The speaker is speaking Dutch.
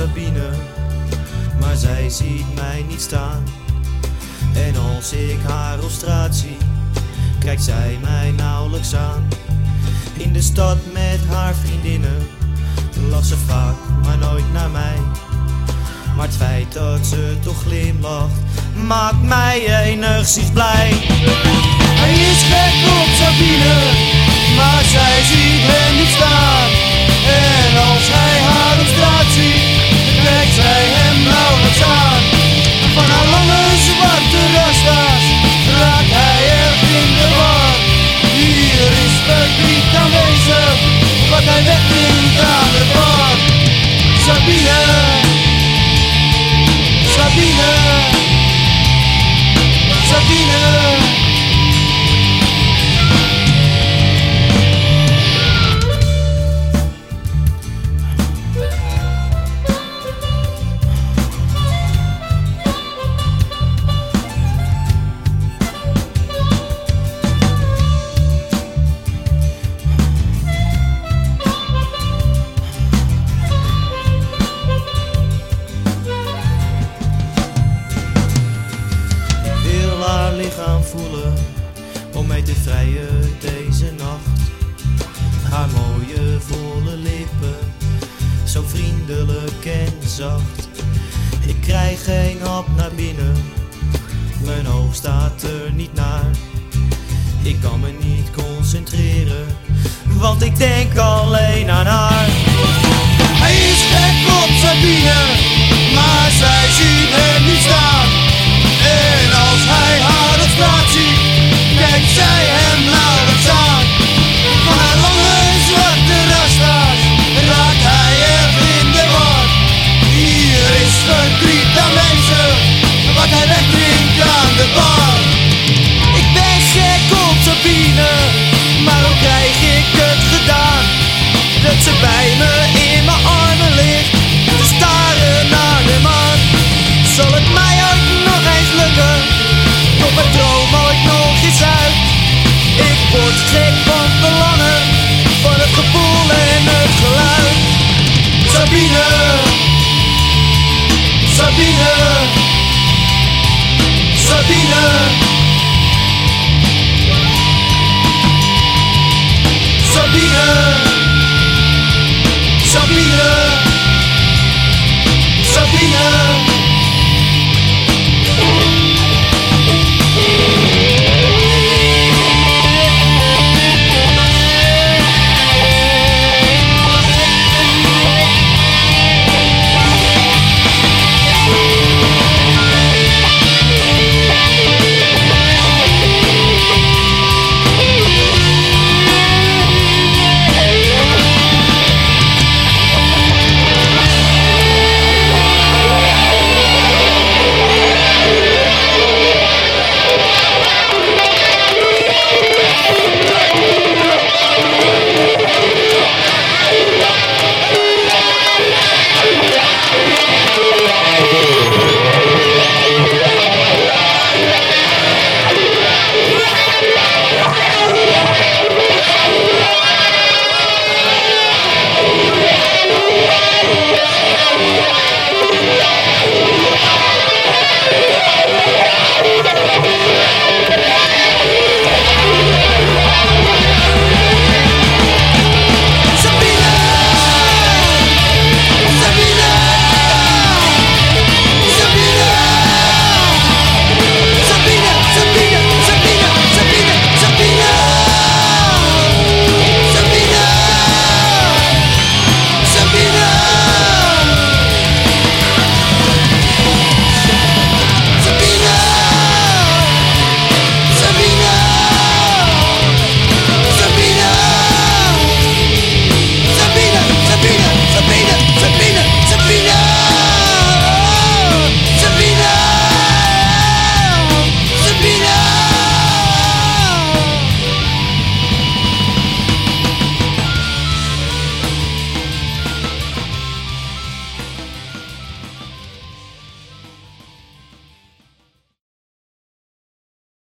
Sabine, maar zij ziet mij niet staan. En als ik haar op straat zie, kijkt zij mij nauwelijks aan. In de stad met haar vriendinnen, lacht ze vaak, maar nooit naar mij. Maar het feit dat ze toch glimlacht, maakt mij enigszins blij. Hij is gek op Sabine, maar zij ziet mij. Wat hij wegdrinkt aan de bar. Vriendelijk en zacht. Ik krijg geen hap naar binnen, mijn oog staat er niet naar. Ik kan me niet concentreren, want ik denk alleen aan haar. Hij is gek op Sabine, maar zij krijg ik het gedaan. Dat ze bij me in mijn armen ligt. Te staren naar de man? Zal het mij ook nog eens lukken? Tot mijn droom al ik nog eens uit. Ik word gek van verlangen Van het gevoel en het geluid. Sabine Sabine Sabine.